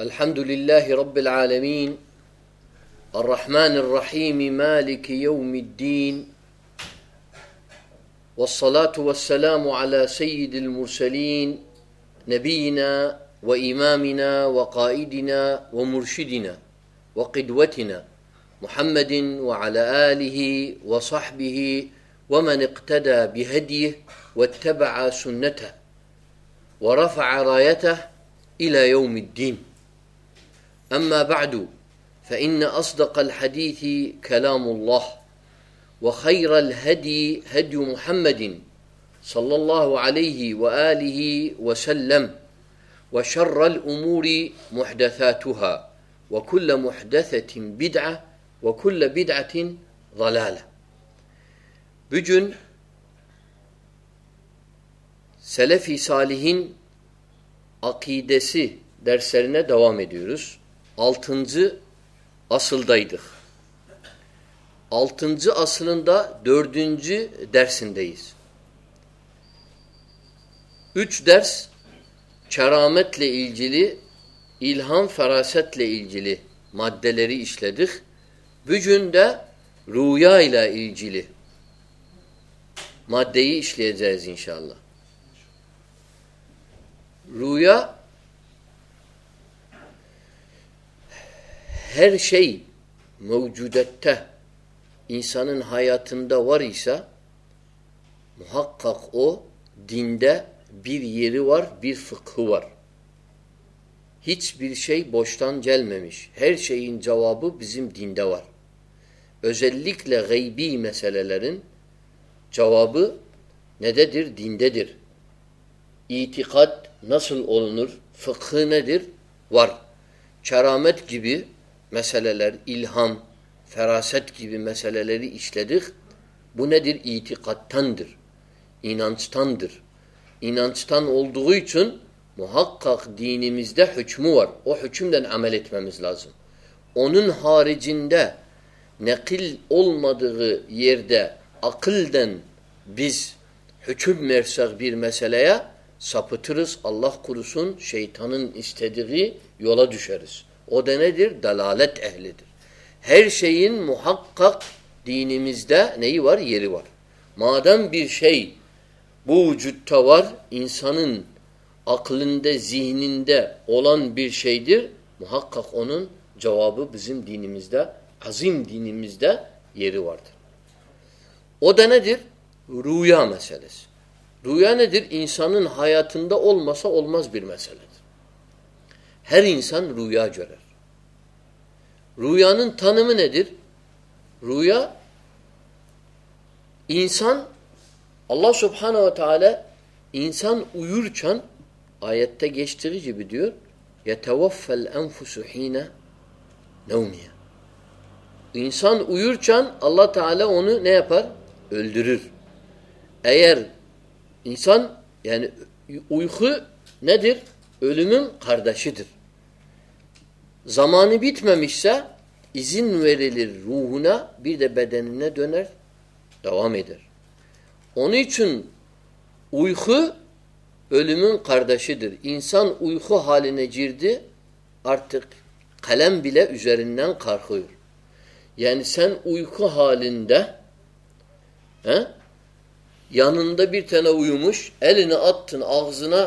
الحمد لله رب العالمين الرحمن الرحيم مالك يوم الدين والصلاة والسلام على سيد المرسلين نبينا وإمامنا وقائدنا ومرشدنا وقدوتنا محمد وعلى آله وصحبه ومن اقتدى بهديه واتبع سنته ورفع رايته إلى يوم الدين أما بعد فإن أصدق الحديث كلام الله وخير الهدي هدي محمد صلى الله عليه وآله وسلم وشر الأمور محدثاتها وكل محدثة بدعة وكل بدعة ضلالة بجن سلفي صالحين akidesi derslerine devam ediyoruz. اولتن اصل دہی دخ اولتن زل دہ درسند درس شرامت لہم فراست لے اجل ماد لہ دکھ بیجہ رویہ الہ عیجل مادی اشل جیز ان شاء اللہ رویہ ہیر شہ موجوت انسان درسا محکوار اجلیکن دین درخت نسل ال فخر وار شرامت گیبر می صلح الحم فراثتی میثل اصل بندر ایتھندی سن محقاکم میرثیر میلیہ سبرس اللہ خرسیول شرس ادین دیر دلا ہیر محقاک نیوار یہ مادم بو جانل دہنی دلانکن جواب بزیم دینیمیز دا ہزم دی نمیزا ادائن رویہ میسلس رویہ ندیران ہیر انسان رویہ جرار رویان تھن رویا اہ سانہ اویور چان آیتر سہینہ اویور چند اللہ تعالیٰ او نیپر ایر انسان خردہ شدر زمانہ بت مشاور روہنا توامید اونی چنخرہ شدر انسان اوخہ حالنہ جرد ارتھک خلم بلہند یہ سنکھہ حالندہ اتھن اخذہ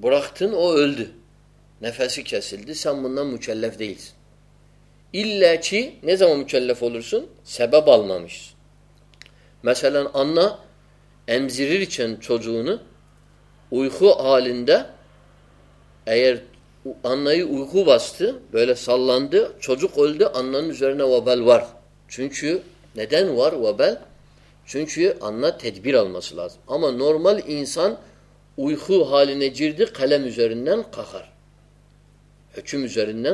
برختن نفیسک سا منہ مچ الف دل لہچی نظام مچ الف عل سن صبح بالنش مثلاً ام زر چھ چھزون اوخو حالہ انخوب وسط انہ وبال وھر چون وھر وبال چونچی اننا تھی برمس اما نارمل او خوب حالہ جرد کھلین کھر زریند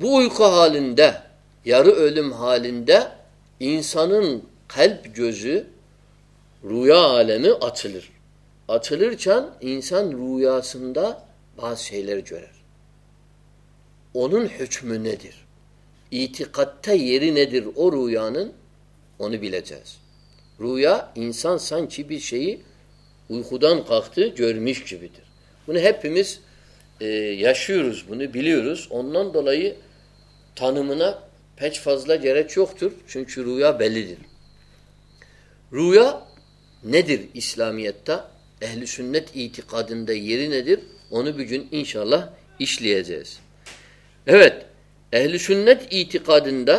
بوئی حالندہ یار علم حالند ادر رویہ عالین اچل اچھل چھ اویا سندہ بہ سر اونچم ندر اتہ یہ او روان اون بلچ رویہ اسان سان چی خدا جب ویپ یا شرس بلیس ان دول تھانہ پھچ فضلہ جرا چوک چور سن چھ رویہ رویہ ندر اسلامیت اہل سنت ایتقادہ یہ شاء اللہ اشلی عزیز اہل سنت ایتقادہ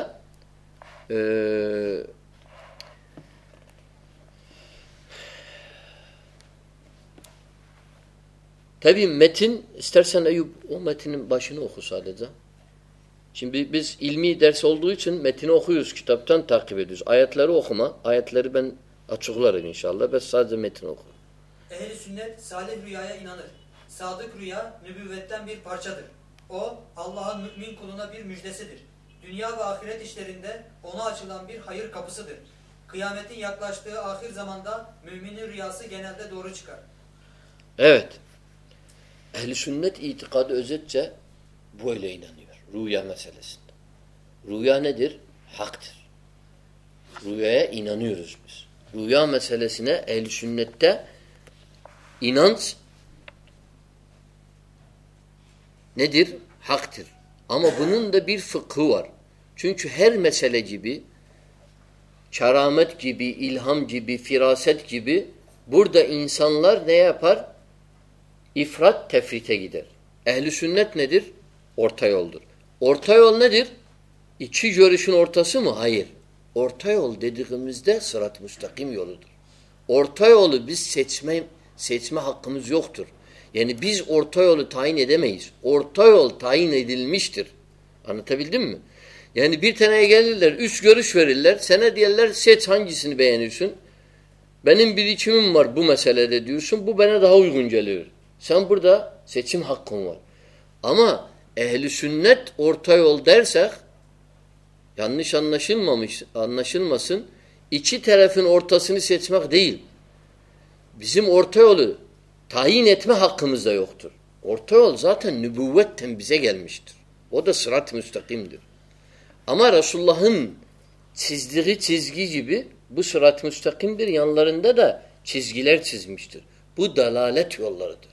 Tabi metin, istersen Eyüp o metinin başını oku sadece. Şimdi biz ilmi ders olduğu için metini okuyoruz, kitaptan takip ediyoruz. Ayetleri okuma, ayetleri ben açıklarım inşallah. Ben sadece metini okurum. Ehl-i sünnet salih rüyaya inanır. Sadık rüya nübüvvetten bir parçadır. O Allah'ın mümin kuluna bir müjdesidir. Dünya ve ahiret işlerinde ona açılan bir hayır kapısıdır. Kıyametin yaklaştığı ahir zamanda müminin rüyası genelde doğru çıkar. Evet, اہل سنت ایتقاد عزت اہل سنت ندر حقتر آم بن دا برف کھوور چونکہ جب شرامت کیبی الحم جب فراثت کیبی بوڑھ دا انسان لر نیافر İfrat tefrite gider. Ehli sünnet nedir? Orta yoldur. Orta yol nedir? İki görüşün ortası mı? Hayır. Orta yol dediğimizde sırat-ı müstakim yoludur. Orta yolu biz seçme seçme hakkımız yoktur. Yani biz orta yolu tayin edemeyiz. Orta yol tayin edilmiştir. Anlatabildim mi? Yani bir taneye gelirler, üç görüş verirler. Sana diyorlar seç hangisini beğeniyorsun? Benim bir içimim var bu meselede diyorsun. Bu bana daha uygun geliyor. سمپردہ سیدم حقوق اما اہل شنت عورت در سا یا نش انہشن سن mission یہ چیرین ارتھا since S چمکھ دل بم ارتھے تھاہی نیتما حق کھموتر ارتھوترات مستقیم در اما رسول اللہ چھ دجگی جب برات مستقیم در یہ لین ددا چھزگی لر چھ مشترا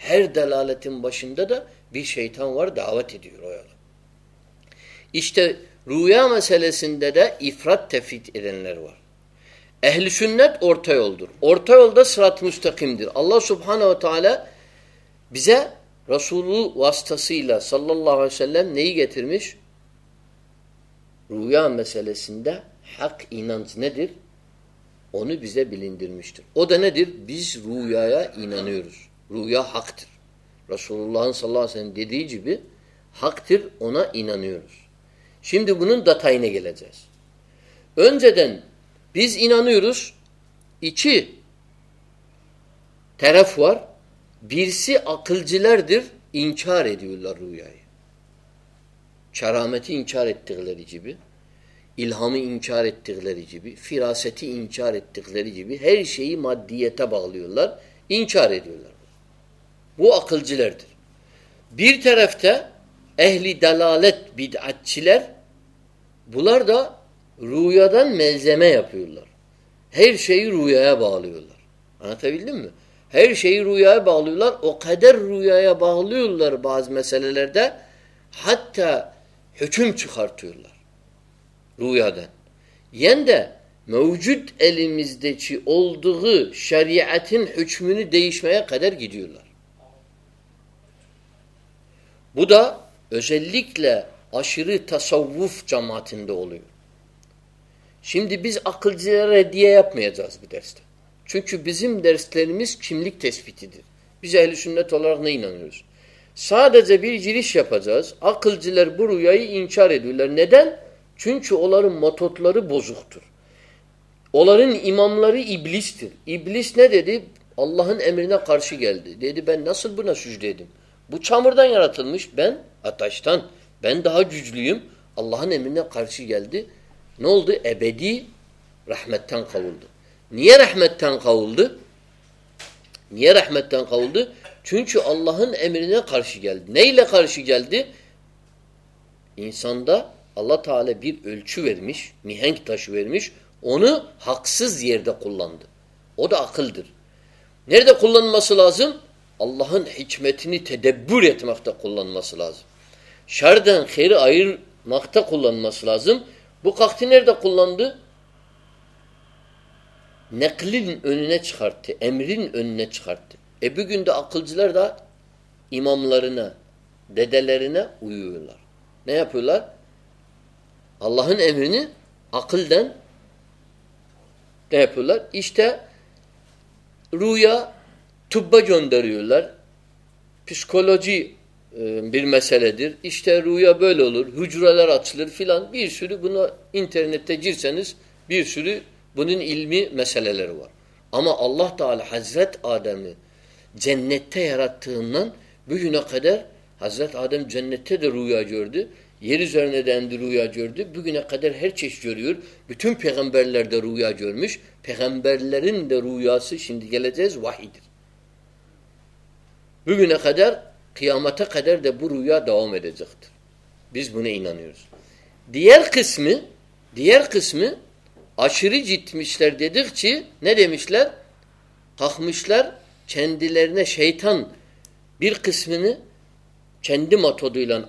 her delaletin başında da bir şeytan var davet ediyor o yola. İşte rüya meselesinde de ifrat tefit edenler var. Ehli sünnet orta yoldur. Orta yolda sırat müstakimdir. Allah subhanehu ve teala bize Resulü vasıtasıyla sallallahu aleyhi ve sellem neyi getirmiş? Rüya meselesinde hak inanç nedir? Onu bize bilindirmiştir. O da nedir? Biz rüyaya inanıyoruz. رویہ اللہ تھرا نس سنانسلامل ریجیبل ریجیو فیراس ایٹار جیوی مادا اللہ ر شہ بالیم موجود بدافل بروئی چونچو اولار مت buzzer الار ایماملاری ایمیرنا کارسی گیال نا سر بونا سوزے دن بچھ امردہ ججلیم اللہ امرینہ خرش جلد نبی رحمتھ نیر احمد نیر احمد چونچ اللہ امرا خرش جلد نئی لکھ خرش جلد اد اللہ تعالی ورش نہنگ تا شرمش او حقصہ کھل او دہ اخل در نیر دہ کھل مسل عظم اللہ مسل شرد مختہ مسلازم بخت نیکل امام لرنہ پھولر اللہ عقل دہل اشٹہ رویہ تھبہ جول فسکولوجی بر مسل در اشترویہ حجر اللہ رات فی الحال بن علمی مسل اما اللہ تعالی حضرت عالمت قدر حضرت عدم جنتیا جردیا جرد بہ قدر ہر چیش جیغم برلر درویہ جرمش پھیغم برل واحد دسم قسم اصری جیت مسلر دے دے دے مسلیر متو دن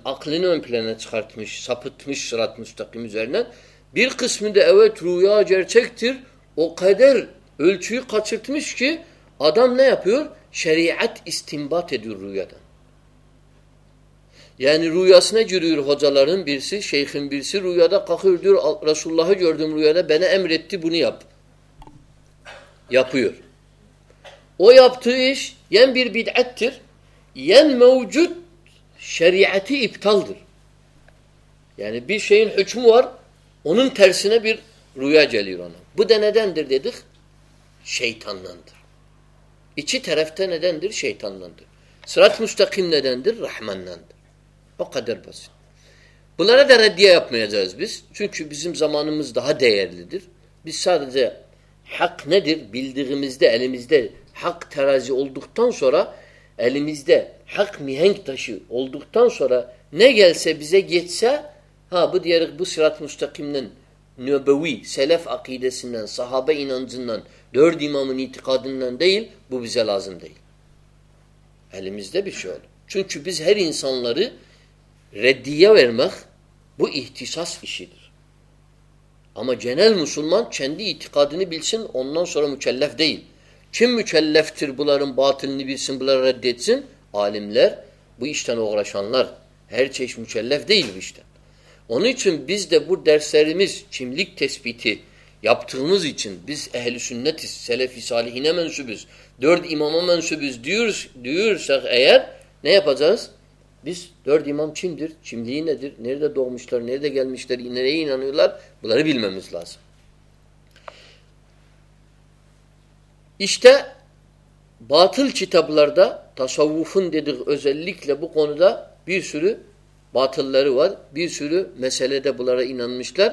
آدم شری ات استمبا تیدور رویہ یعنی روس نا جدور حوض المرس شیخن کا رسول اللہ رویہ امریک یا اتر یعنی موجود شریعت افطالدر یعنی شیئن ہچم تھر سنہ رویہ جلی رہا بتنے دے دکھ شیتھل انتر یہیتھاندارا سوراگا تا سورا سراط مستمہ ڈر دن دل بزا لازم دیل علمس لر ریم بو اہتساس وشید اما جنل مسلمان چندقاد نبی سن اون سر لف دل چم مجھے بلرم بات سنت سن عالم لر بشتن وغیرہ چم لکھ باتھل چیت بلار دا تاسوندے لکھ لو کن سور باتل بلر مسلر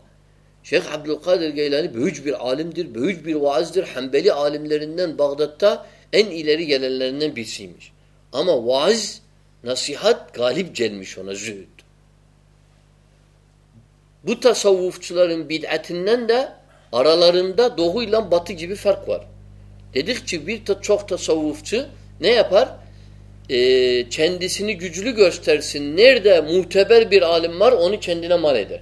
شیخ عبد المبلی عالمتہ صحت غالب جلد بدھا ثوفہ بت جب فرخوار اونی چھینہ مارے در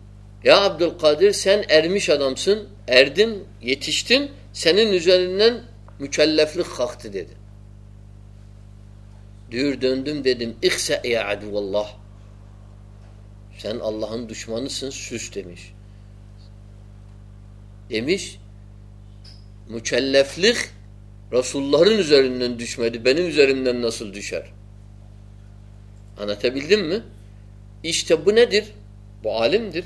یا عبدالقادر سن ارمشم سن اردن یتش دن سین نظریند خخت دیے دن اخصا اللہ سن اللہ دشمن سمش تمش مچ الفل رسول اللہ نظار دین رس الدر اینتبیل دم ایشتب ن عالم در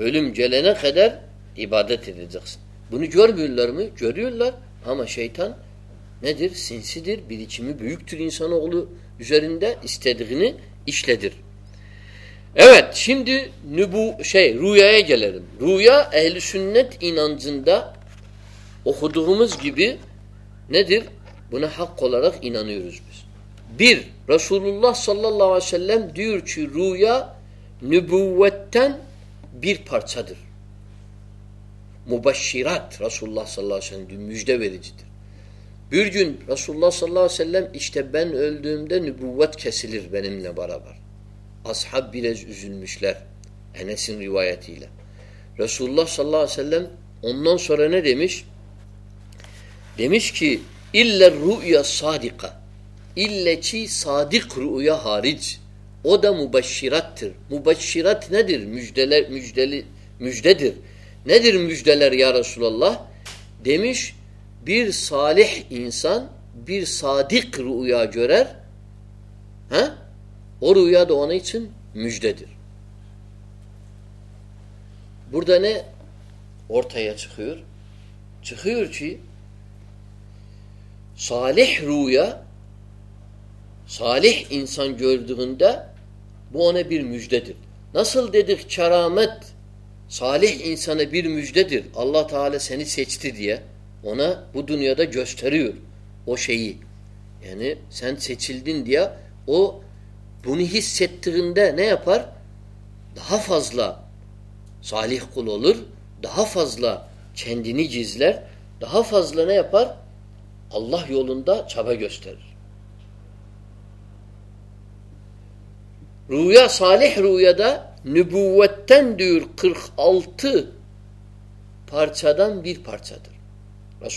عبادت بنو اللہ ندر بنر رسول اللہ صلی اللہ علیہ نبو بیر فار رس اللہ رسول اللہ صبو روایت رسول رمش کی ادہ مبشرات مبشرت ندر مج دل مج ددر ندر مج دل یارس اللہ دمش بر سال انسان بر صاد رویہ جریرر اویا دون ثم مج ددر بوڑھ دے اور تھے چی سال رویا سالح انسان ج اللہ تعالی سین سچ تیا بنیا یعنی سن سچل دین دیا وہ دنہی ست دہی پر دہا فضلہ سالح الہ فضلہ چھیندینی جزلر دہا فضل نیپر اللہ چھبہ جو رس اللہ کرویا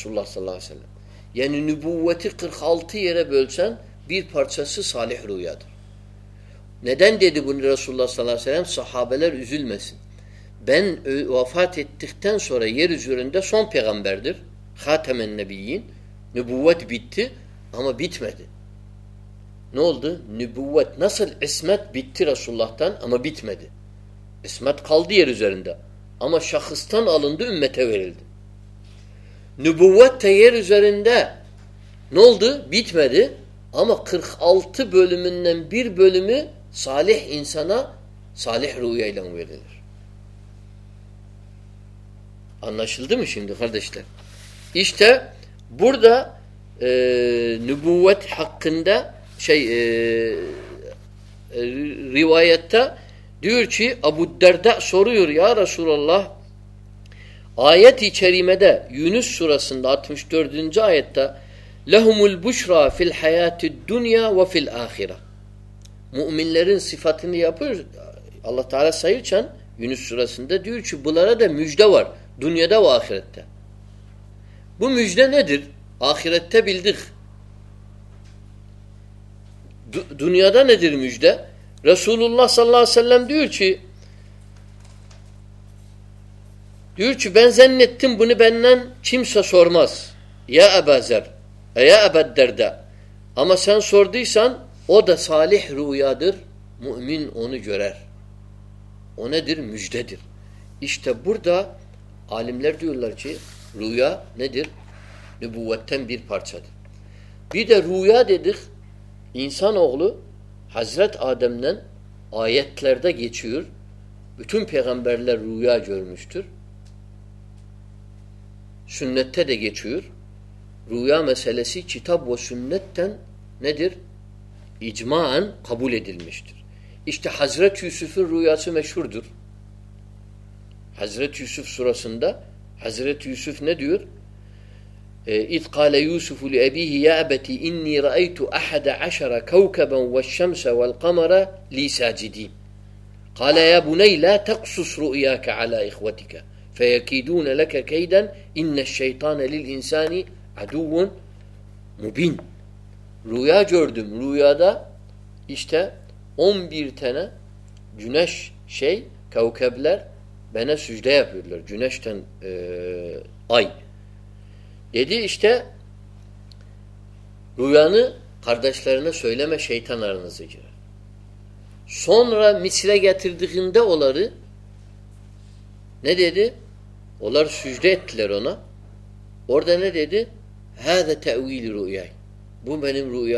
رسول اللہ Ne oldu? Nübüvvet nasıl ismet bitti Resulullah'tan ama bitmedi. İsmet kaldı yer üzerinde. Ama şahıstan alındı ümmete verildi. Nübüvvet de yer üzerinde ne oldu? Bitmedi. Ama 46 bölümünden bir bölümü salih insana salih rüyayla verilir. Anlaşıldı mı şimdi kardeşler? İşte burada e, nübüvvet hakkında رویتہ رسول اللہ آیتھیون سترہ لہم البش Raffle حیات وفیل آخر صفات اللہ تعالیٰ سیونتہ آخرت دنیا دہ ندر مجدہ رسول اللہ صحیح تم بن چم سور مس یابدہ سوردی سنالہ در اونی جریرہ اشتہ بردہ عالم انسان اوغل حضرت عدم ننت لر دگی چھر مٹم پھیغمبر مشتر سنتر رویا میں در عجمان خبولی دل مشتر حضرت یوسفر در حضرت یوسف سراسندہ حضرت یوسف ندیور إذ قال يوسف لأبيه يا أبت إني رأيت أحد عشر كوكبا والشمس والقمر لي ساجدين قال يا بني لا تقصص رؤياك على إخوتك فيكيدون لك كيدا إن الشيطان للإنسان عدو مبين Rüya gördüm. Rüyada işte 11 tane güneş şey, kavkebler bana sücde yapıyorlar. Güneşten e, ay. روشر سن رہا گیا را دے دے بھائی رویہ رویہ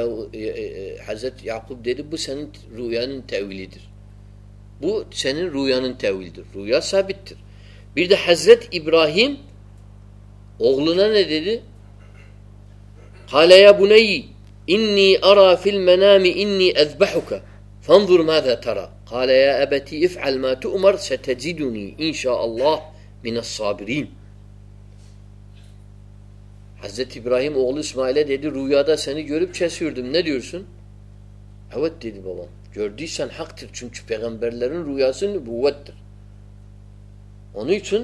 رویہ ابراہیم حا حضرت ابراہیم چن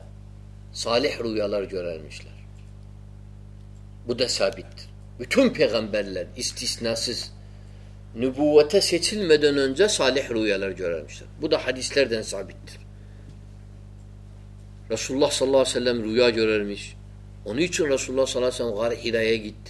رس اللہ ہیرا گیتری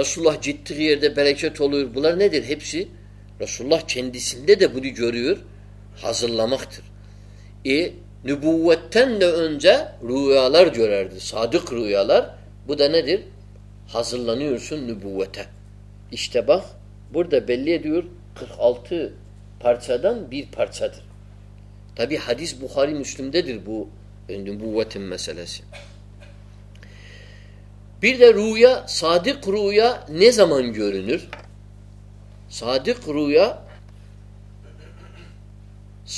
رسول رس اللہ حاضل حضل سند نبوتمیر فرسد حدیث بخاری مسلم پھر دہ رویہ صادق رویہ نظم جر صاد رویہ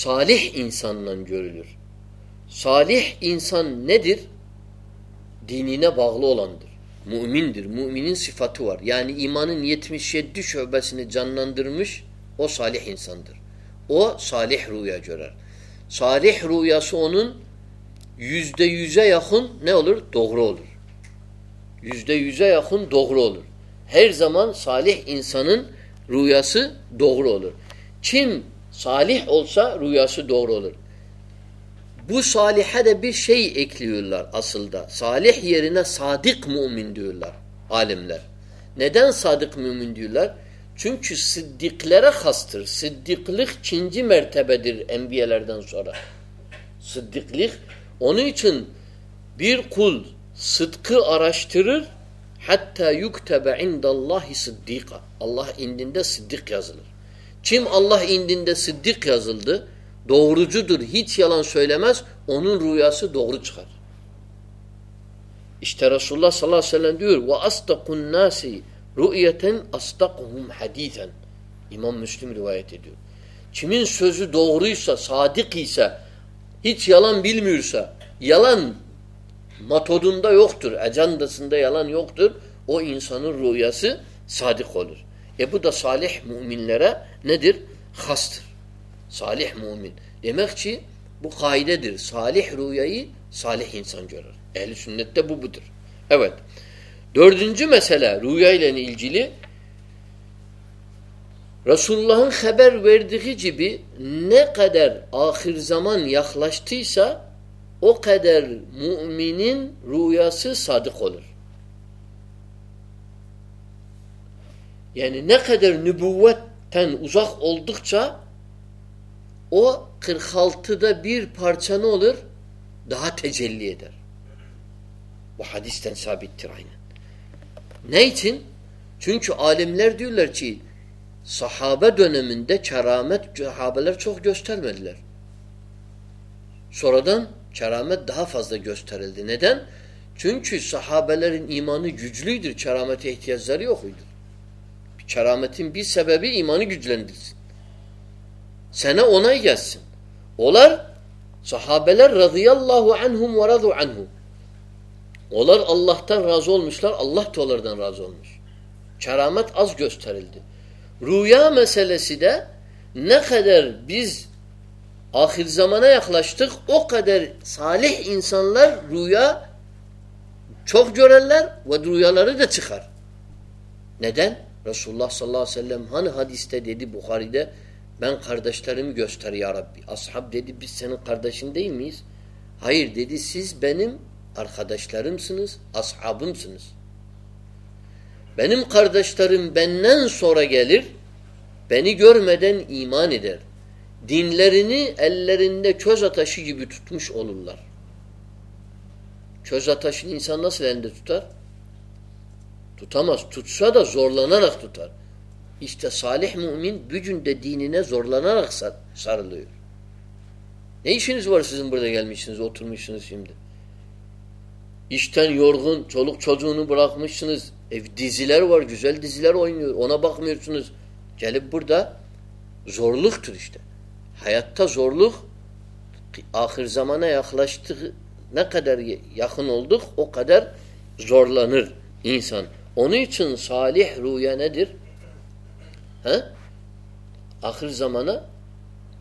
سالح انسان جوہ انسان ندر دینی نہ بغل موین موہم صفاتور یعنی ایمان یتم شن اندر مش او سالحہ انس ادر اوہ سالح رویہ جرار صالی رویہ سو اوزہ یخن نوگل دورولر ہر زمان صالح انسان رویہ سہ دورول صالح اولسا ریا دور بو صالحہ شیخی الہ اصل صالحہ صادق موم عالم لہ ن صادق موم چھ صدیقل خستر صدیق لکھ چنجیل صدیق لیکھ ان صدقہ صدیقہ اللہ چم اللہ دس صدیق اون روور اشترہ حدیت متحدہ یوختر ایجند سہ علخت اوہ انسان رویہ صادر سالا در خستر سالح چی بخ دالی سالہ رسول آخر زمان یخ ل سادر یعنی ندر نبوتھ نئی چن چن چھ عالم لر درچی صحابہ چوک شرامت دہ فضل گوس تھرل چنچھ سہابل ایمانہ ججل شرامت شرامت ایمان سہ اونی سولر سحابل رضی اللہ اولر اللہ تع رضول اللہ تعولر رضول شرامت از گوس تھرل آخر زمانہ رسول ص اللہ خردشن ایمان دین لر چھوزا شول الر چھزا تھا اِنسان لیندے تیوتھام دہ زور لنہ رکھ تو اشتہ سال اومی دینا زور لہنہ رکھ سر سر شنس ورزن اوتھرم شنسٹان چوک چوزوں بڑا مشنزر و چلے بڑا زور لکھا حیات زور لخر زمانہ یاخ لچ تو ندر یہ یخن اولد اوہ قدر زور لان اینسان اون چھ سالہ رویا نخر زمانہ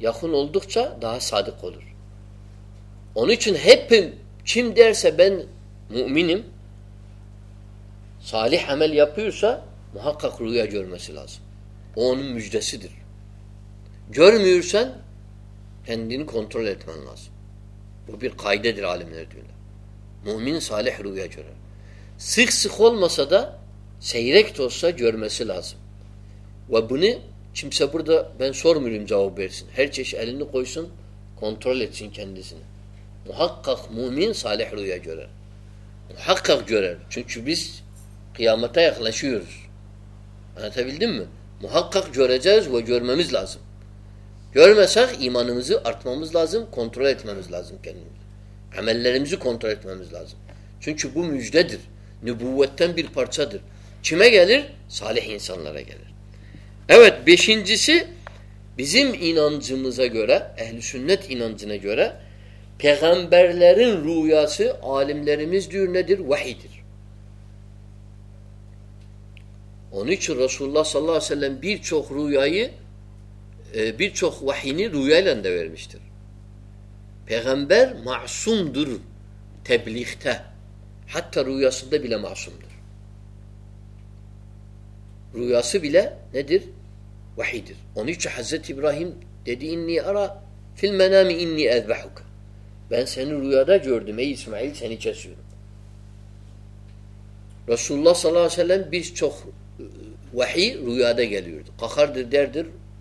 یخن اولد سا دہس سادہ اون چھ پم چم دہ منم سالہ حمل یا پھر سا محافیہ جرمہ سلاس اون مجدہ صدر جرم س ونتموالر سکھس کھول مسدا سید سا جرمہ سلم و بن چم سبردہ بہن سور مل جاؤ سیشن سنتر محق اخر چبیس قیامت محق اخر جرمہ مج لازم سا ایمان زرت مام لازم لازمز لازم سن چھبو مجھ ندر نبویر پھر صدر سال بزم اینان زما سنتورہ پیغام واحد رسول اللہ صیر چوکھ رویہ روک واہی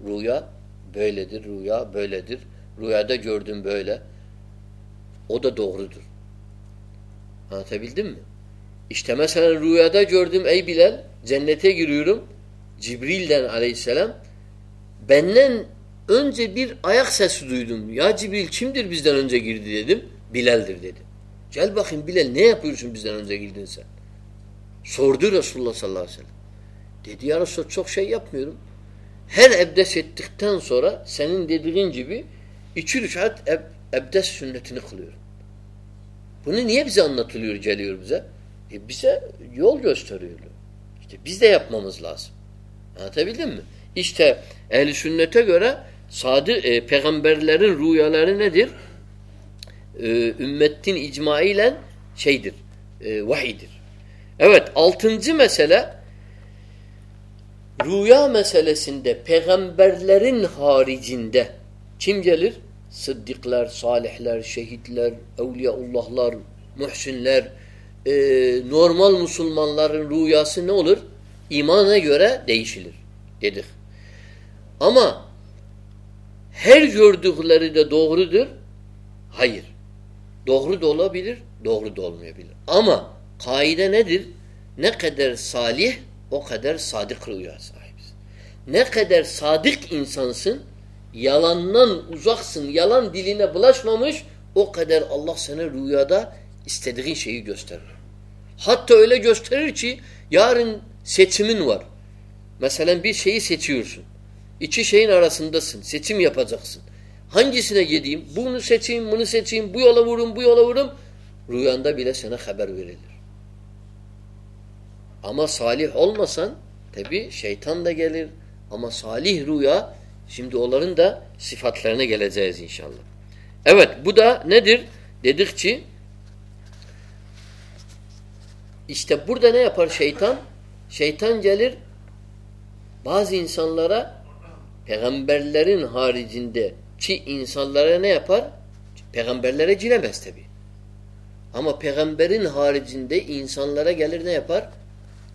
رو گے گرمال در دے دل باخن سل سوردر صلاح اللہ دیا سوچوکس میرے her ebdes ettikten sonra senin dediğin gibi iki rüşat eb ebdes sünnetini kılıyor. Bunu niye bize anlatılıyor, geliyor bize? E bize yol gösteriyor. İşte biz de yapmamız lazım. Anlatabildim mi? İşte ehli sünnete göre sadi, e, peygamberlerin rüyaları nedir? E, ümmetin icma ile şeydir, e, vahidir. Evet, altıncı mesele Rüya meselesinde peygamberlerin haricinde kim gelir? Sıddıklar, salihler, şehitler, evliyaullahlar, muhsinler, e, normal Müslümanların rüyası ne olur? İmana göre değişilir dedik. Ama her gördükleri de doğrudur. Hayır. Doğru da olabilir, doğru da olmayabilir. Ama kaide nedir? Ne kadar salih, او قدر صادقر صادق انسان سن یلن ذوق single او قدر اللہ شاہی یار سم سلم شاہی سور سن یہ شاہی نارا سندہ سن سمیا ہنجی سنہ یہ بو نم بے وم بے عولوڑم رویہ سنہ خبر ہمار سوالی سنتان دہ گلر ہمارا سوالی رویہ اللہ پھیمل ہار جیسان لڑے جنا بیس ہار جان لڑا گلر ناپار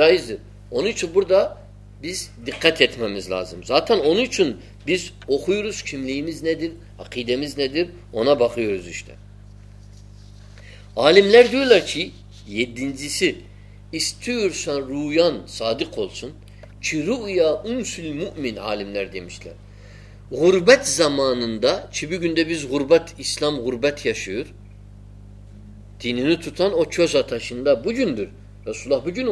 بردا مز لازم ساتھ اونس نقید نو بقرشت عالم لڑھیان سادق عالم لڑ غربت زمانہ غربت اسلام غربت یا شہر تین رس اللہ بجن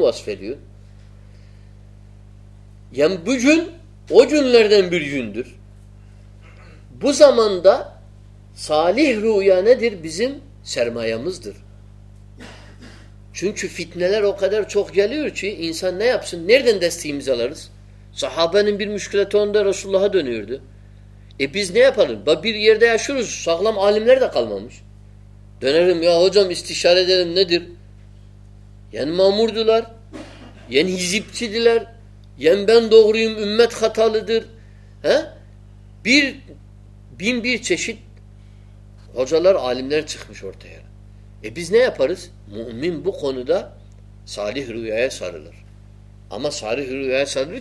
سالح بزم سرمایہ مزدور چونچ فتن چوک جلچان دستی رسول اللہ عالم لردہ یعنی معمور دلار یعنی چی دلر یمر عالم لڑا سال اما سارے اشلہ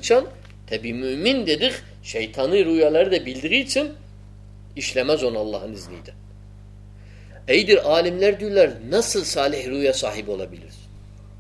ذہن اللہ عالم نسل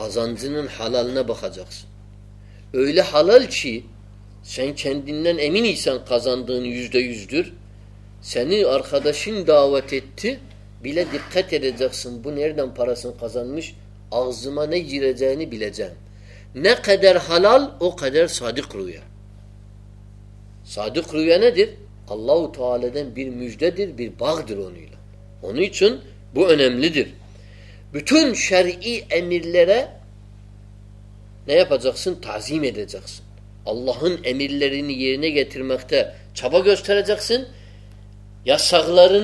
خزان زم حل نہ بہ خجقسل حلالی سن چھین امی سزان سینی ارخدہ سن دعوت بلہ در ختر بیرفر خزانہ حلال او خدیر سادق رویہ سادق رویہ نوجدہ در بیر باغ دونہ اونچم لدر بٹن سر جگہ جگہ اللہ چھپسن یا سگل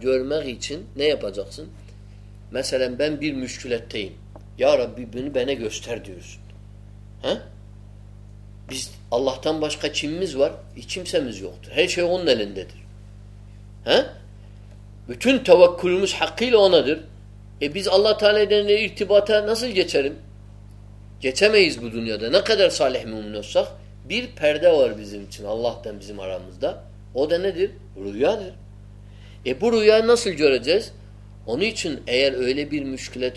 جگہ مسکلت یار گوس تھر سر ہاں اللہ تحم چمزور یہ چم سا مزر ہے بتھن تھوڑا کھل مجھ حق اوند اللہ تعالیٰ نسل اللہ تعالیٰ رویا نسل یور ایئر اولی بیر مشکلات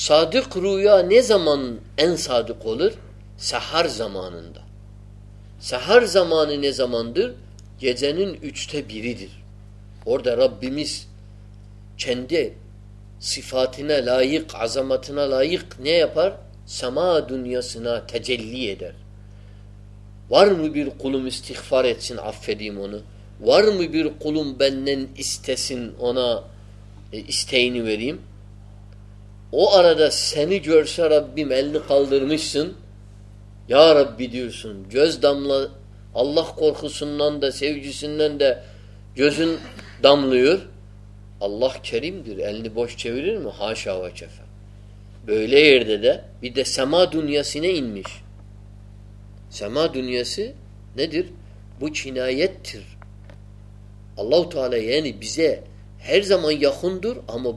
ساد ر ن زمان این سادر سہر زمانہ سہر زمانے زماندر یہ زین دور دربمس چھندے صفات نہ لائق عظمت نہ لائق نئے اپر سما دنیا تجل وبیر غلوم استخف فارت سن آفی مو وبیر قلم بینت سنا اس اللہ دنیا بچنا تعالیم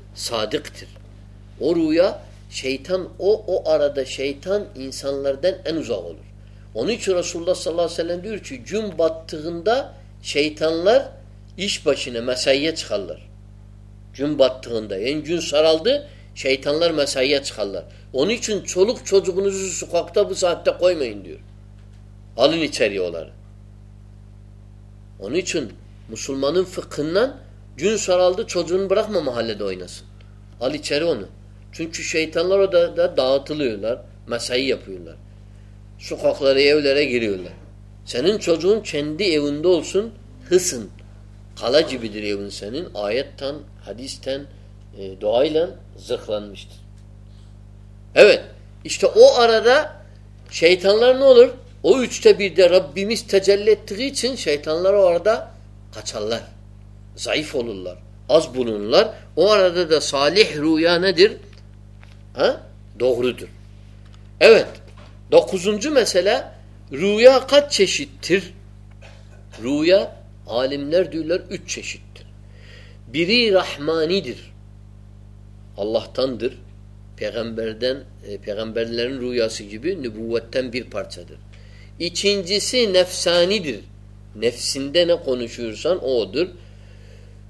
رس اللہ سر الن لر مسا اونی چھ چوک چھتتا اونی چھ مسلمان جن سرال تو سزون براک مماحال الی چیر ہوئی تھانوا دار گیرین سجون سیندی اوندوسنسن خالا جب آت تھان ہادی تھان زخل ارادہ نچا ربی مستیار zayıf olurlar, az bulunurlar. O arada da salih rüya nedir? Ha? Doğrudur. Evet, dokuzuncu mesele, rüya kaç çeşittir? Rüya, alimler diyorlar üç çeşittir. Biri rahmanidir, Allah'tandır. Peygamberden, e, peygamberlerin rüyası gibi nübüvvetten bir parçadır. İkincisi nefsanidir. Nefsinde ne konuşuyorsan odur.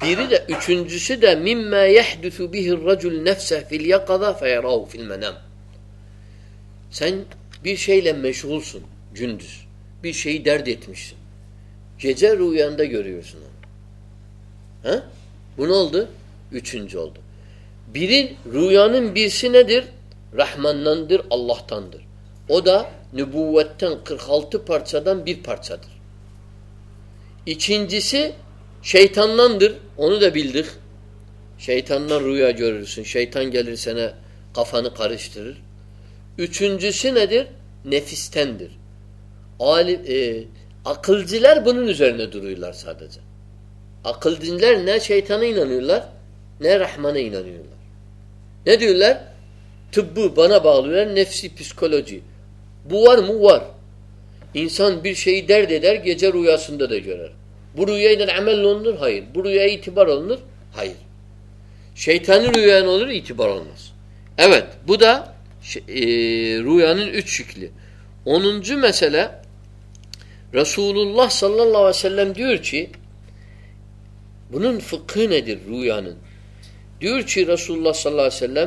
رحمان اللہ تندر یہ شہتاندھر شہیدان گیلر سے رحمان دے در گیجر او میل رسول اللہ صلی اللہ علم تیوری بھون فخر رسول اللہ صدارہ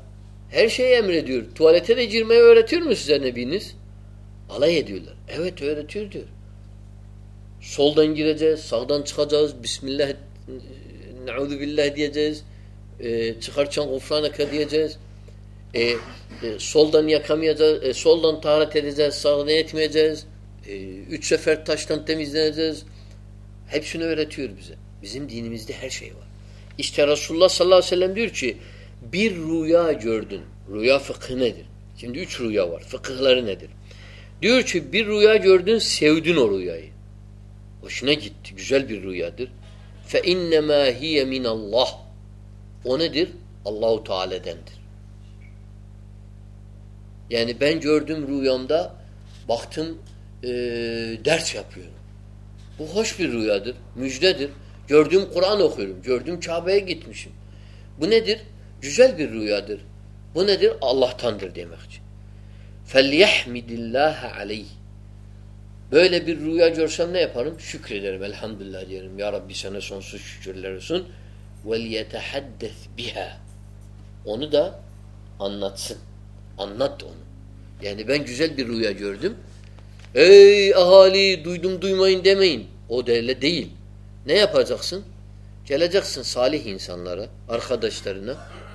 Her şeyi emrediyor. Tuvalete de girmeyi öğretiyor mu size nebiniz? Alay ediyorlar. Evet öğretiyor diyor. Soldan gireceğiz, sağdan çıkacağız. Bismillah, ne'udhu billah diyeceğiz. E, çıkarçan gufranaka diyeceğiz. E, e, soldan yakamayacağız, e, soldan taharet edeceğiz, sağdan etmeyeceğiz. E, üç sefer taştan temizleneceğiz. Hepsini öğretiyor bize. Bizim dinimizde her şey var. İşte Resulullah sallallahu aleyhi ve sellem diyor ki بر رویہ سو دنو ریشن اللہ اللہ یعنی جردہ بختم در سیاو ہوش برویا مجھ ندر جرد قرآن وڑ دم چھ بن Güzel bir rüyadır. Bu nedir? Allah'tandır demek için. فَلْيَحْمِدِ اللّٰهَ عَلَيْهِ Böyle bir rüya görsem ne yaparım? Şükrederim. Elhamdülillah diyelim. Ya Rabbi sana sonsuz şükürler olsun. وَلْيَتَحَدَّثْ بِهَا Onu da anlatsın. Anlat onu. Yani ben güzel bir rüya gördüm. Ey ahali duydum duymayın demeyin. O derle değil. Ne yapacaksın? Geleceksin salih insanlara, arkadaşlarına.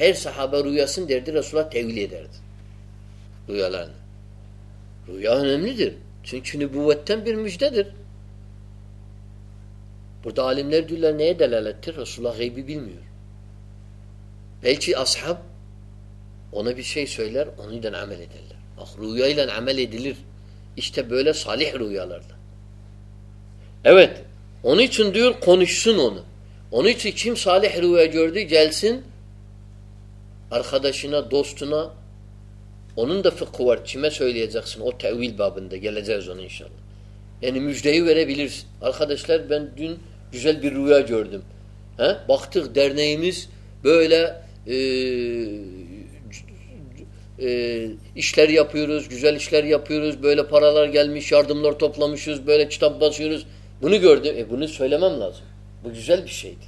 ریا دردر رسول رسول سن سنچم سالہ jail سن ارکاتہ شنا دا اوند دفعہ کور سہلی زخم اوتھائی oil بابندہ ان شاء اللہ ارکاتہ اشل دن جزویا جڑ دم ہاں وقت در نس بہ اشل یا پورس جذیل اشلاری یا پورس بے اولی فرال غیلمس شاردم لور توپ لمش بے اولی چتبا شیر بنو دے بنس سہولہ نظر بشید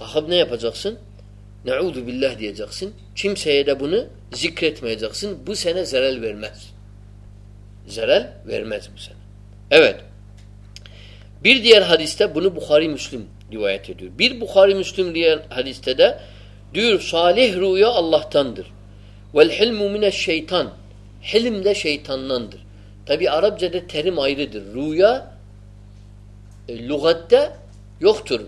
Kalkıp ne yapacaksın? Ne'udu billah diyeceksin. Kimseye de bunu zikretmeyeceksin. Bu sene zarar vermez. Zarar vermez bu sene. Evet. Bir diğer hadiste bunu Bukhari Müslim rivayet ediyor. Bir Bukhari Müslim hadiste de diyor salih rüya Allah'tandır. Vel hilmu mine şeytan. Hilm de şeytandandır. Tabi Arapçada terim ayrıdır. Rüya e, lügatte yoktur.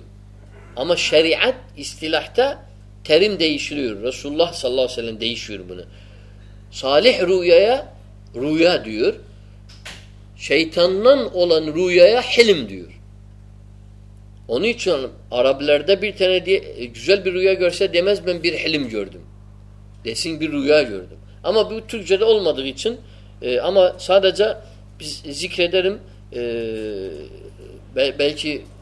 رولیم دن ارب لڑا دے جل برویہ دیر رویا جڑ دوں سا جی کم بیلچی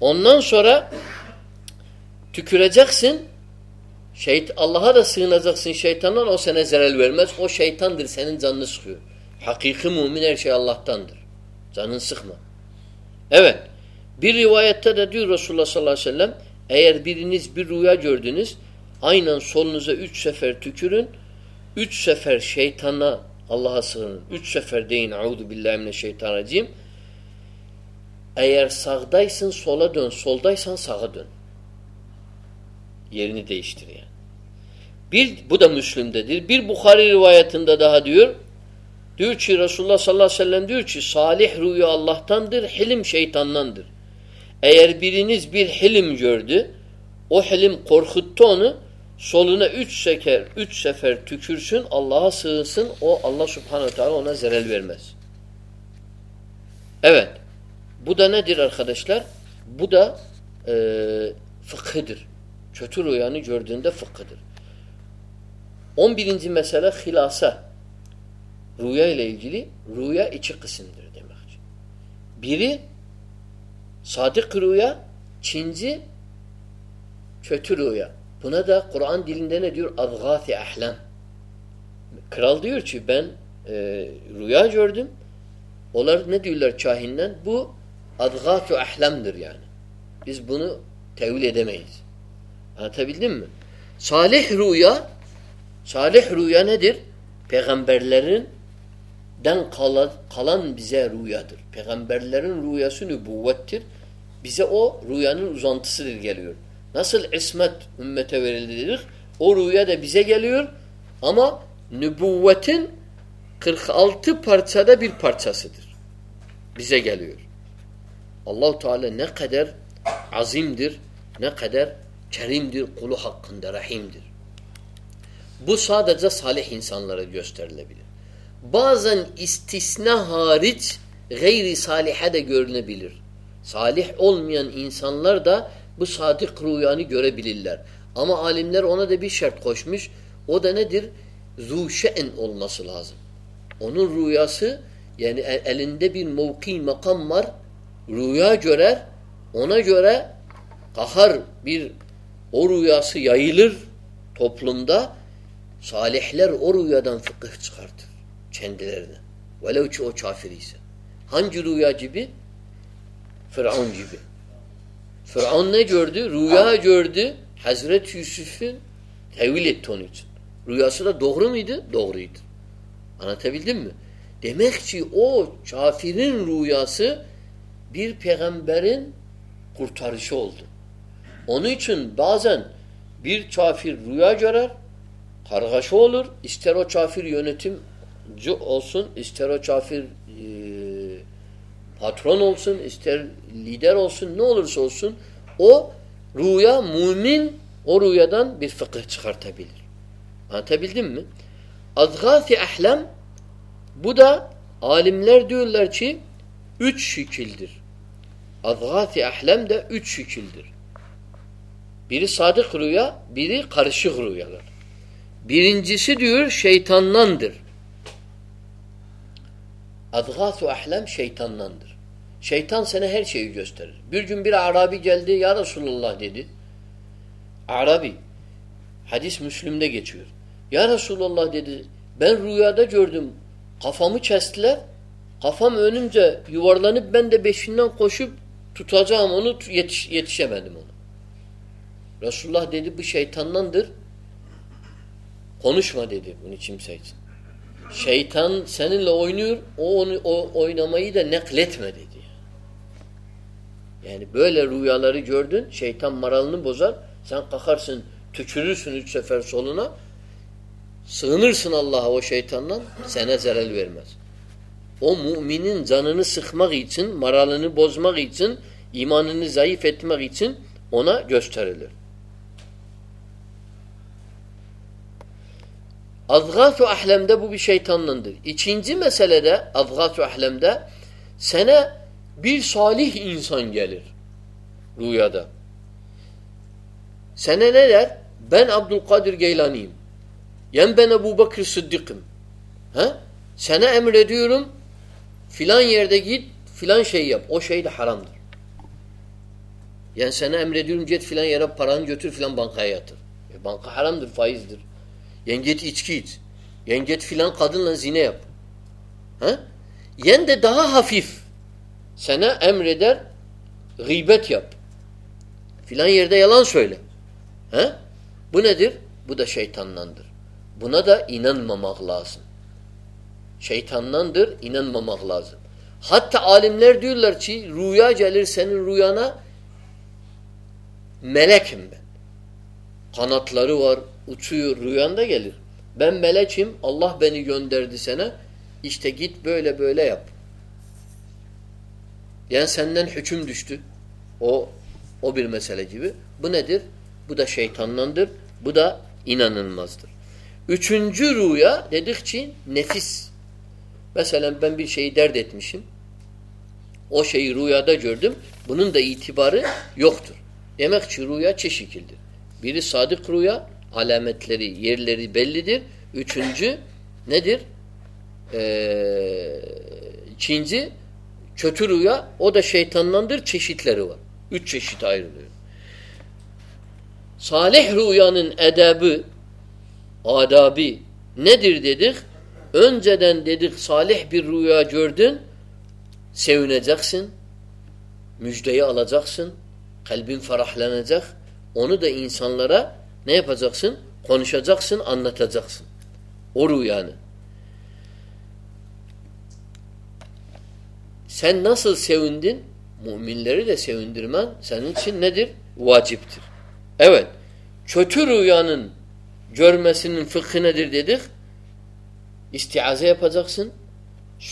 سور سن اللہ حقیق اللہ جی سولہ دولتا سیشترین رسول او حلم سول سفیر سن اللہ بدھا نل ارخل بدھا فخر دن دا فخدر امن ز مسل خلاسا رویہ قسم صادق رویہ چھینز رویہ دا قرآن دل دفغا اہلم کلال دور بین رویہ جرد ب ادغم دریا دیگم برل بزیا رویا پیغم برلوتر نسل عصمتہ اما نبوت فرسا دہ فرسا سا اللّہ تعالی نہ خدر عظیم در ندر جریم درحق رحیم در باد سال بعض لر دہ بادی امہ عالم درہ دبی شٹوشمشنہ در روشم موقی مکمر رویا جور او نا جہر ارویا تھوف لمندہ والا سا ہنجیا جب آن جب آ رویا جڑ دضرت رویا دور دور دیکھ چی اوفرین بیر پیغمبرین کورتھ رشول تو اون چند باذا بیر شافر رویا جرار تھرغشولر اشتر و شافر یونتھم جور و شافر حترون اس لیڈرس نولرس رویا مومن او رویا دذغ اہلم بدھا عالم لردی چلدر ادھا تی اہل شکل بر صادق رویہ خرش رویہ شیتھن نندر الاحاف اہلم شیتھان نندر شیطان سنی شیو جست بر آڑابی جلدی یا رسول اللہ دیدی آڑابی حدث مسلم دہی چور یار رسول اللہ دیدیا دہ جم کفہ چسلے خفم اونم ضرور ٹھو تم اون شیمو رسول دی شیتھن نندر ہنش ما دیشم سید شیتھن سینیور نیکل دن شیتھان مرل بزرگ سب ککھر سنسنا سہنی سن اللہ و شیتھان سینسور سکھ میتھن مرالن بوز مغیت سن ایمان زائم سنغا فو احلہ شہتر افغان سین بین عبد القادر گیلانی ابو بکر صدیقر فی الحال شاہی او شاہی درمدر یا سنا امردر جیت فی الحال غیبت فی الحال با شاہ بنہ دا یہ شیتھان نندر ان محل ہتھ عالم لڑی رویا جل سن رویا انتھ لرو رویانہ اللہ بین درد سنہ یہ سندر دشت او اوبل میل بدر با شیتھان نندر با اندر یہ رویہ چی نس بس علام پمبی شی درد مشن اور شہری رویہ دہ جرد بن تھی بار یوختر ایمیک رویہ چشیل سادک رویہ عالمت لری یہ لری لنج ندر چھینج چویا او دن نندر چشیل چشی سالکھ رویہ ادب آدابی ندر د سالحر دون جن مشدیاں کلبین فراخ اون سن لڑا جگ سن خونشا جک سن انتھا جکسان سنسل سن لڑی دے سوند سن سن ددر واجبت چھت رویان جرما سنکھ ندر د اشتفسن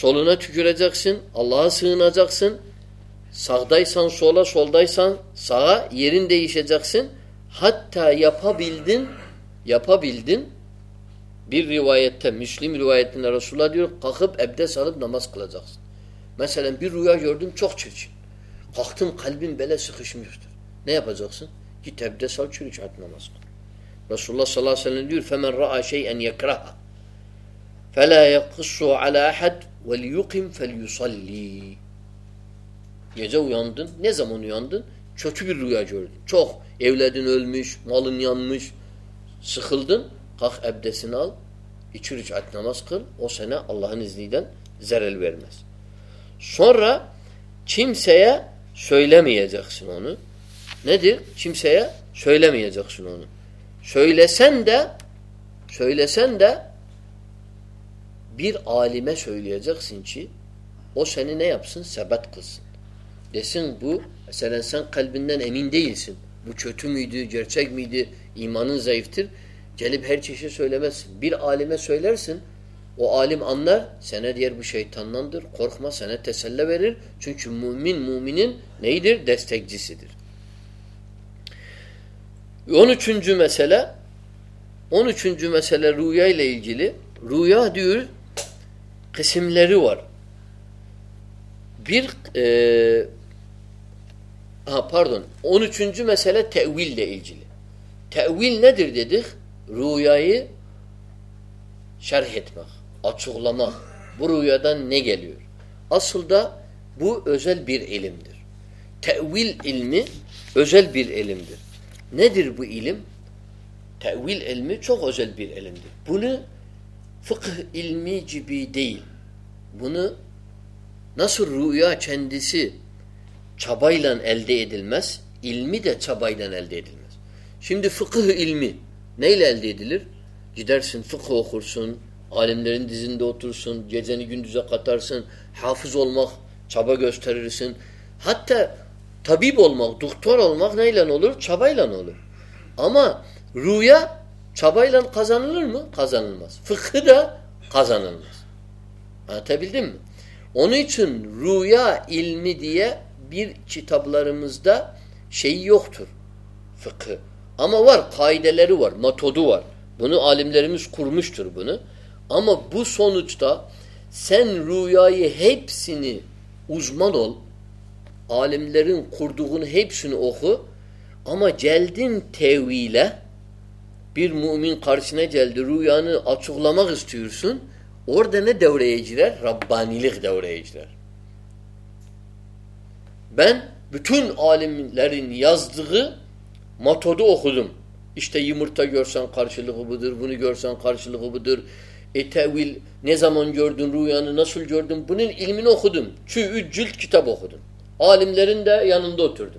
سولو نتھ شرجاک سن اللہ سکسائے سولہہ سولد سنفیل بر روایت نماز رسول اللہ اطنما اللہ نظید سورسم سیا سیزا سنونہ بیر عالم سعلی سن چی او سینی اب سبق ایمان الویفتر جلب بر عالمہ سعلی سو عالم امن خورخمہ یونی چن ضی میسہ اون چن ضو میل kısımları var. Bir e, ha pardon 13. mesele tevilde ilgili. Tevil nedir dedik? Rüyayı şerh etmek, açıklamak. Bu rüyadan ne geliyor? Asıl da bu özel bir ilimdir. Tevil ilmi özel bir ilimdir. Nedir bu ilim? Tevil ilmi çok özel bir ilimdir. Bunu فخ علمی bone ن سر رویہ چھند چھائی لن دل علمی دھائی سم دہ علمی گدر سن فوقر سُن عالندر سنگا قطر سن حافظ سنت تھبی چھائی لنور اما رویہ سبائل خاص لرمازا خاصن رویہ لمس دا سی آما لیر مار بنو آل کورمسٹر بنا بو سونتا ازماد خردو کوخ آما پیر مو امین کار سنائی جلد رو یانہ اما گیور سن اوور دینا دیور ایجر ربانی ایجر بٹھن عالم لڑ متو تو اودم اشتہ یہ مرتبہ یور سر سلوبدور سو خارش لخوبر نظامان جڑ دن رو یان نسل جور دم بونی اوکھم چبود عالم لرن دہ یان تر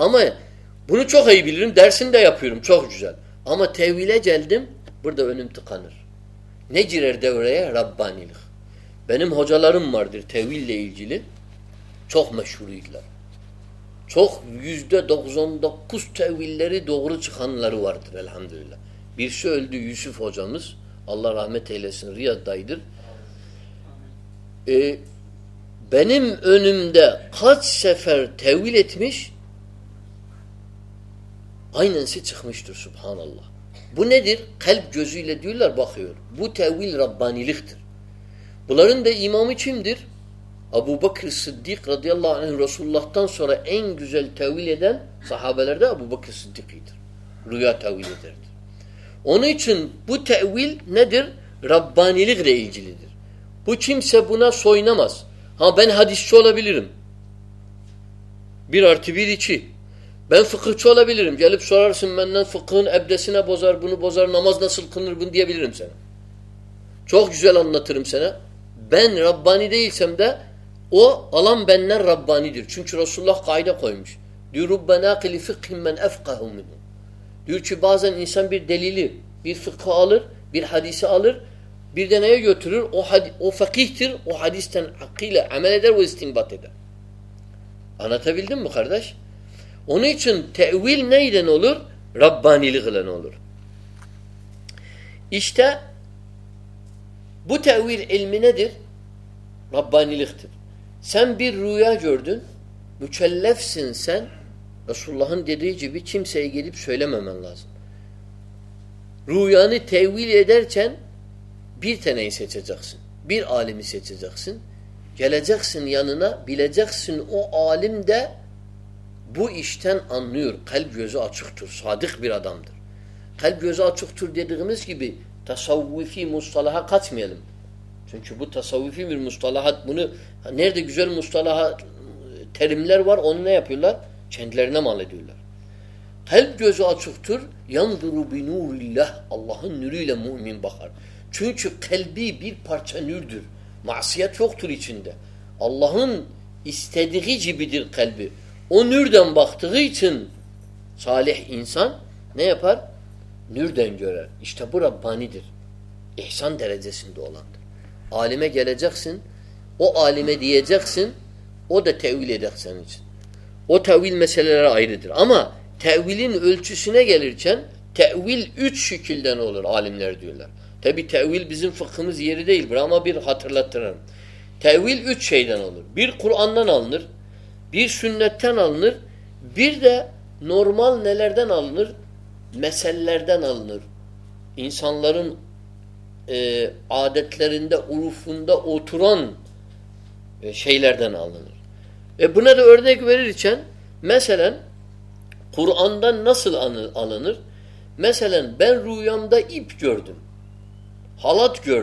آئی بھون چوک در سند یا الحمد للہ برسو یوسف اللہ Aynen aynısı çıkmıştır subhanallah. Bu nedir? Kalp gözüyle diyorlar bakıyor. Bu tevil Rabbaniliktir. Bunların da imamı kimdir? Abu Bakr Sıddik radıyallahu anh Resulullah'tan sonra en güzel tevil eden sahabelerde Abu Bakr Sıddik'idir. Rüya tevil ederdi. Onun için bu tevil nedir? Rabbanilik reyicilidir. Bu kimse buna soyunamaz. Ha ben hadisçi olabilirim. Bir artı bir iki. Ben fıkıhçı olabilirim. Gelip sorarsın benden fıkhın ebdesine bozar, bunu bozar, namaz nasıl kılınır bunu diyebilirim sana. Çok güzel anlatırım sana. Ben Rabbani değilsem de o alan benden Rabbanidir. Çünkü Resulullah kaide koymuş. Diyor Rabbena kili fıkhim men efkahu minhu. Diyor ki bazen insan bir delili, bir fıkhı alır, bir hadisi alır, bir de neye götürür? O, o fakihtir, o hadisten hakkıyla amel eder ve istinbat eder. Anlatabildim mi kardeş? اونچ نئی ربانی اشتہ بلم ربانی سین بیر رویا جوڑ دن بچہ لف س اللہ دبی چم سب رو یعان بیر تھے بر عالمی سرخم دے bu işten anlıyor. Kalp gözü açıktır. Sadık bir adamdır. Kalp gözü açıktır dediğimiz gibi tasavvufi mustalaha katmayalım. Çünkü bu tasavvufi bir mustalahat bunu nerede güzel mustalaha terimler var onu ne yapıyorlar? Kendilerine mal ediyorlar. Kalp gözü açıktır. Yanduru bi nurillah. Allah'ın nürüyle mümin bakar. Çünkü kalbi bir parça nürdür. Masiyet yoktur içinde. Allah'ın istediği gibidir kalbi. سالہ انسان نیفر نور دینرا باندر احسان درج عالم جگس عالمہ دیا جگس چھتر عالمر انسان دروفر شیلر دن Celine خران دم حالات چور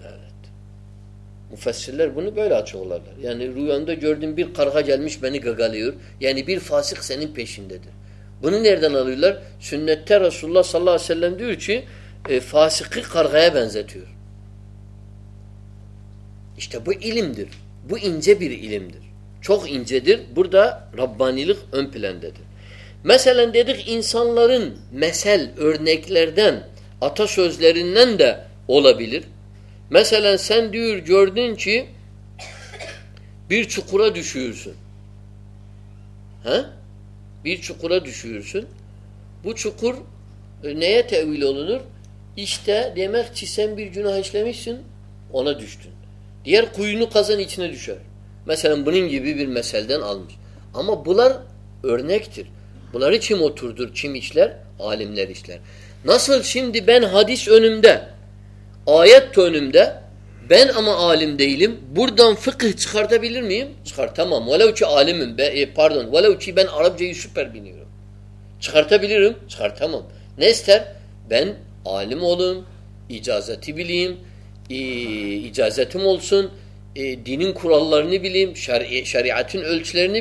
Müfessirler bunu böyle açıyorlarlar. Yani rüyanda gördüğüm bir karga gelmiş beni gagalıyor. Yani bir fasık senin peşindedir. Bunu nereden alıyorlar? Sünnette Resulullah sallallahu aleyhi ve sellem diyor ki e, fasıkı kargaya benzetiyor. İşte bu ilimdir. Bu ince bir ilimdir. Çok incedir. Burada Rabbanilik ön plandedir. Mesela dedik insanların mesel örneklerden, atasözlerinden de olabilir. مثال سن جن شکرہ سنیر شکرہ سن بکرا اسلامی سنا یہ عالم دین اسلشہ item دہ بین عالم دام فکر عربر عالم علوم اجازت بلم اے اجازت مولسم اے دینکھ شر اے شری اتن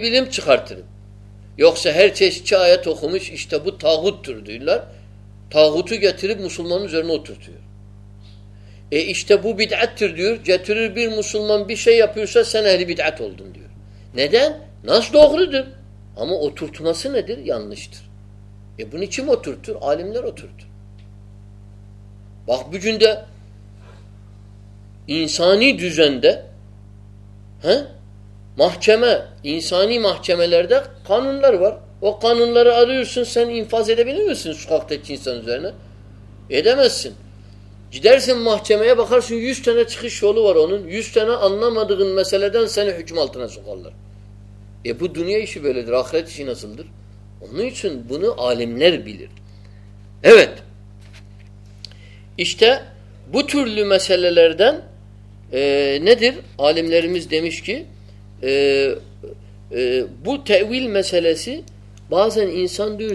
بلم چھار تھرم یوک سحرچ اس بھتر مسلمانوں ذرمتر E işte bu bid'attir diyor. Cetirir bir Müslüman bir şey yapıyorsa sen ehli bid'at oldun diyor. Neden? Nasıl doğrudur? Ama oturtması nedir? Yanlıştır. E bunu kim oturtur? Alimler oturtur. Bak bu günde insani düzende he? mahkeme, insani mahkemelerde kanunlar var. O kanunları arıyorsun sen infaz edebilir misin sokaktaki insan üzerine? Edemezsin. سنہ شولوارہ بت دنیا تشینہ سلدر ان بن عالم یہ عالم لرمس دمش کہ باس انسانہ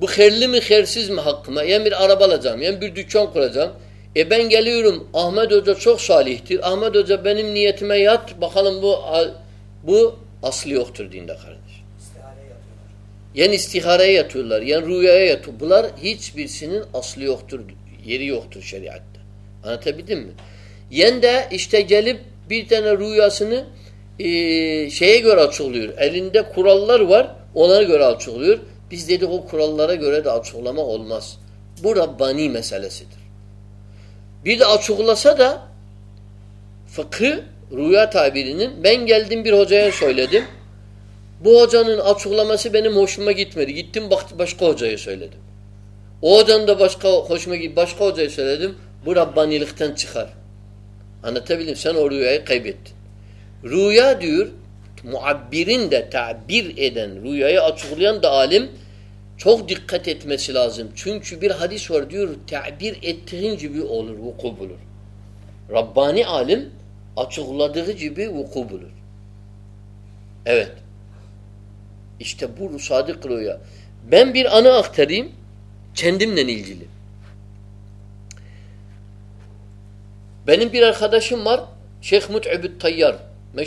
بھیرل محکمہ یاختر یا خور گراؤ چوک بین گیل شہل ابشوکل سے بوڑھ ابانیت رویہ ربانختریندم نیلم بیر الہ شمر میں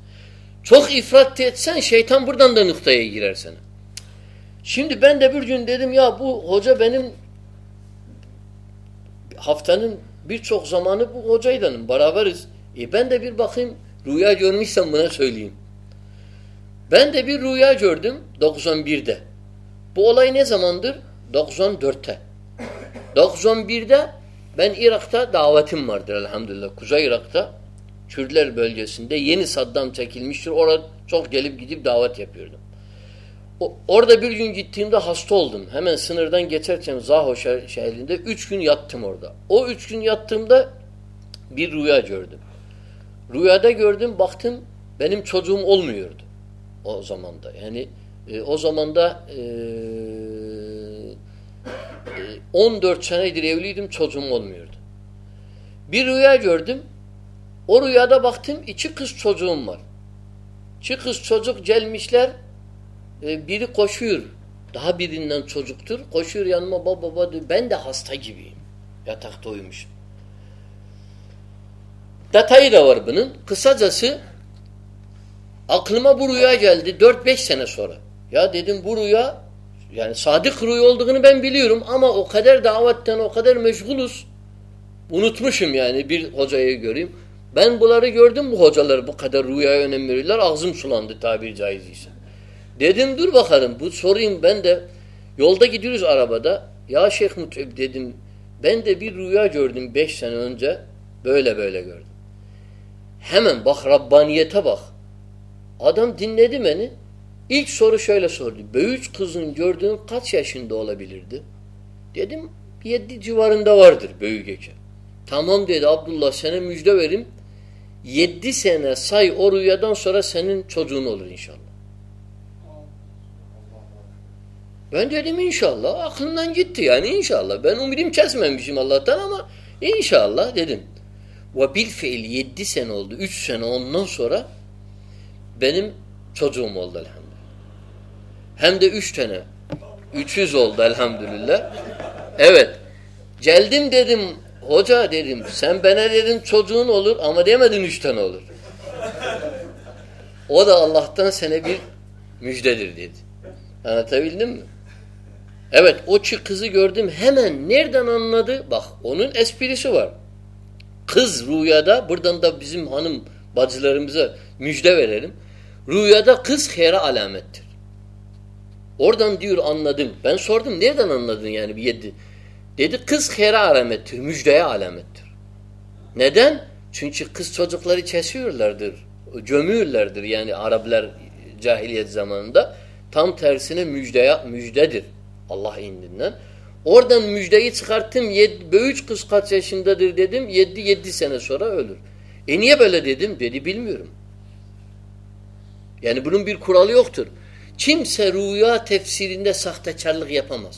چوک تھے سی تھام بڑا نئی بین دبیٹ جن دے دوں یا پو ہو جان ہفتان برابر یہ بین دبی بخم رویہ جڑنے سے بین دبی رویہ جڑ دوں دکم بری پو لے سمان در ڈگزام جوڑتا ڈگزم برد بی رکھتا دعوت مرد الحمد اللہ خوش چرل بلجر سے یہ ستم چل مشر ارد گیلپ گوت یا پیڑ دم او اردو بڑھ دا ہسٹول دم ہمیشہ سنر دن گر چم زا ہو شہل دے اچک تم اردو او اچک یہ رویہ جر دیا دہ گور دخت بہ نم چھم اومی ا زمان دہ یعنی امان دہ اوند چنلی دم چھچم اول بیویا جڑ دم اور باکتم چک سجوار چھ کس جیل مسلر دہ سجوک ترما بین دہ ہستائشائی کسے آخرا برویا جلدی نا سورا دیدم برویہ ساد دکن آماخیر داوتر مشغلس انتمشم یعنی اجئے بین بلار جڑ دلر بخر رویہ اقدم صلاح تابر جائزی سا دے دور بخم بھ سور بند یو تک دلس عربدہ یا شیخ مطم بندی رویہ جڑ دون ذہ بول بولیا گڑ دام بخربان یتھا بخ ادم دن دین سور شہ سور جڑ دس دولہ بل یہ دور بیم دے دبد اللہ سنم یہ سوائے سینا سورا چوزو الحمد اللہ جلدم hoca dedim sen bana dedin çocuğun olur ama demedin üç tane olur. O da Allah'tan sana bir müjdedir dedi. Anlatabildim mi? Evet o kızı gördüm hemen nereden anladı? Bak onun esprisi var. Kız rüyada buradan da bizim hanım bacılarımıza müjde verelim. Rüyada kız hera alamettir. Oradan diyor anladım. Ben sordum nereden anladın yani bir yedi. کھیرا عالحت مج دیا عالحت نمچھ کھس سوچ لر لردر جمعور لردر یعنی عرب لر جاہریت زماندہ تھم تھر سن مج دیا مج ددر اللہ اوین مجدہ سین سورا دلو یعنی بلومتر چم سیرویا سختہ چھلکیا پہمس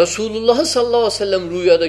رسول اللہ صوری صورتی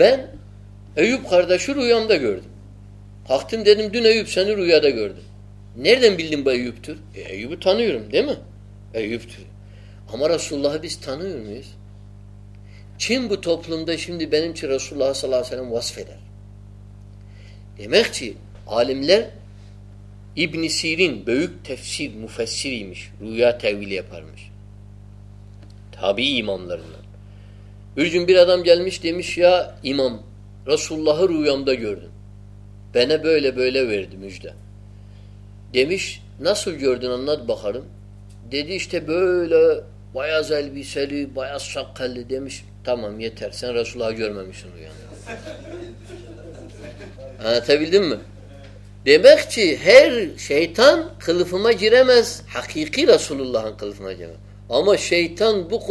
بین ایر روی امدہ گرد حفتم دیدم دین ای رد نیرو ہمارا رسول چم بہ تھوف لم دہ شمد رسول اللہ صفر عالم لر ابن سیرن رجم برادم جلمس تمس یا امم رسول اللہ رویم دہ جد دہ دش نو جڑ دن نتارش تھی بایا جلب بایا سکھلس تمام یہ تھی سن رسولہ جرمہ دم دیکھ چیتن خلف ما جیر حقیقی رسول اللہ خلف مجھ اما شی تھن بک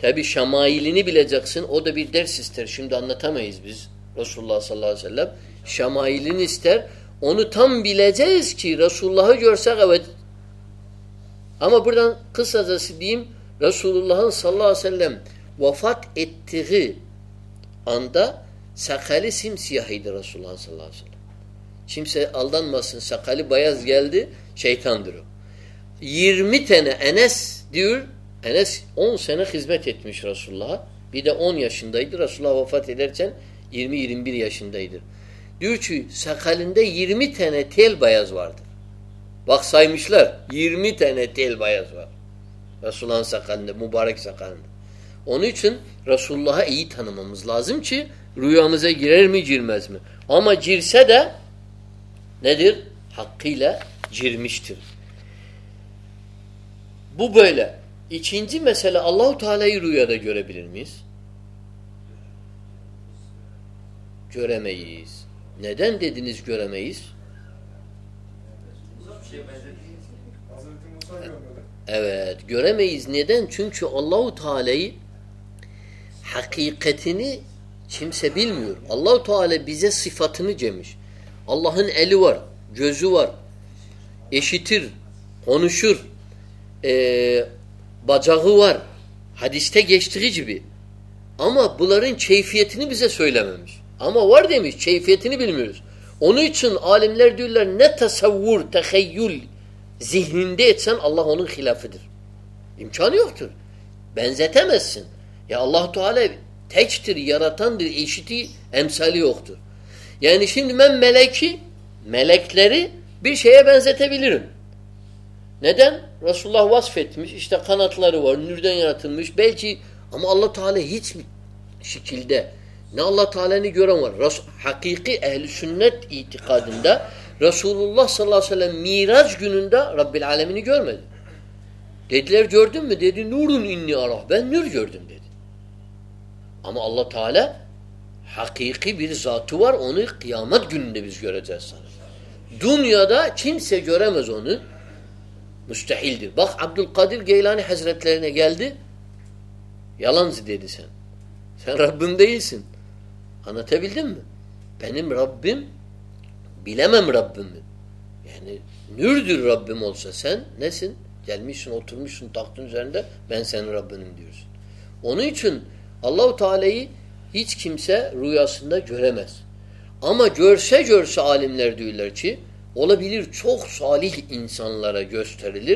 Tabi şemailini bileceksin. O da bir ders ister. Şimdi anlatamayız biz Resulullah sallallahu aleyhi ve sellem. Şemailini ister. Onu tam bileceğiz ki Resulullah'ı görsek evet. Ama buradan kısacası diyeyim. Resulullah'ın sallallahu aleyhi ve sellem vefat ettiği anda sakali simsiyahıydı Resulullah sallallahu aleyhi ve sellem. Kimse aldanmasın sakali bayaz geldi şeytandır o. 20 tane Enes diyor رس اللہ یہ رسول M لازم حقیلہ جرم یہ چھ اللہ تعالی river اللہ تعالی حقیقت اللہ تعالی بفت اللہ جزور حنشر بہ جاگو و حد تک بھی آما بلر شیفیت سلام آما و خلاف اوختر بینس اللہ تعالی تھی یہ سال اوختر یعنی سیم لگی لرے اللہ تعالیٰ حقیقی تعالیٰ حقیقی اون قیامتہ چھن سور بہت بخ عبد القادر گیلان حضرت سن انتھ بل دم رب بم رب نب سا سن جلمی سن سن تخت سین سین رب سن اونچ اللہ تعالیم سہ رویہ سندہ جورمس اما جائے جڑ سا عالم لر درچی اولہ بل چوک سالی انسان لہستی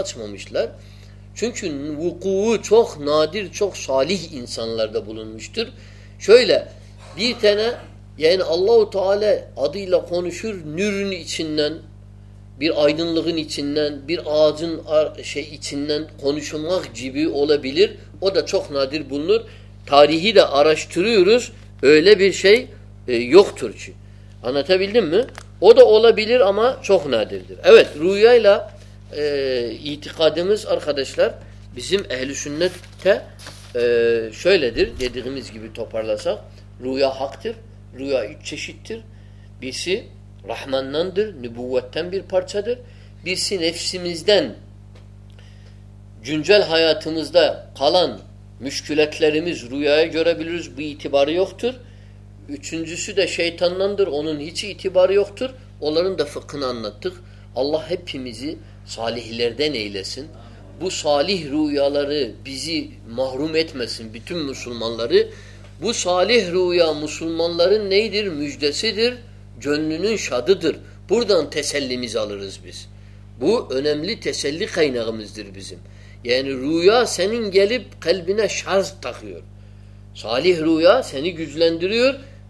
اچما مشل چوکھ نادر چوکھ سال انسان لر دہ بول مشتر شہل یہ اللہ تعالی ادی لہ خر نیورن لگن بر اعظن خونی شم آ جیبی اولہ بلر او دا چوکھ نادر بلنر تھارا شاہ یوختر انتھا او اولا بلر اما چوکھ نادر ارقاد اہل شنترا سا رویہ رویا شتر بیس رحمان نندر نبوت تمبیر فرصدر بیس دین جنجھل حیا تالان مشکل شیتاندر او چیت بارتر اللہ پھیمزی سال دہی لہ سن بو سال بزی محرومان لر بو سال رویہ مسلمان لارن در مجھے تھیسل بو اونل تھیسل یہ سال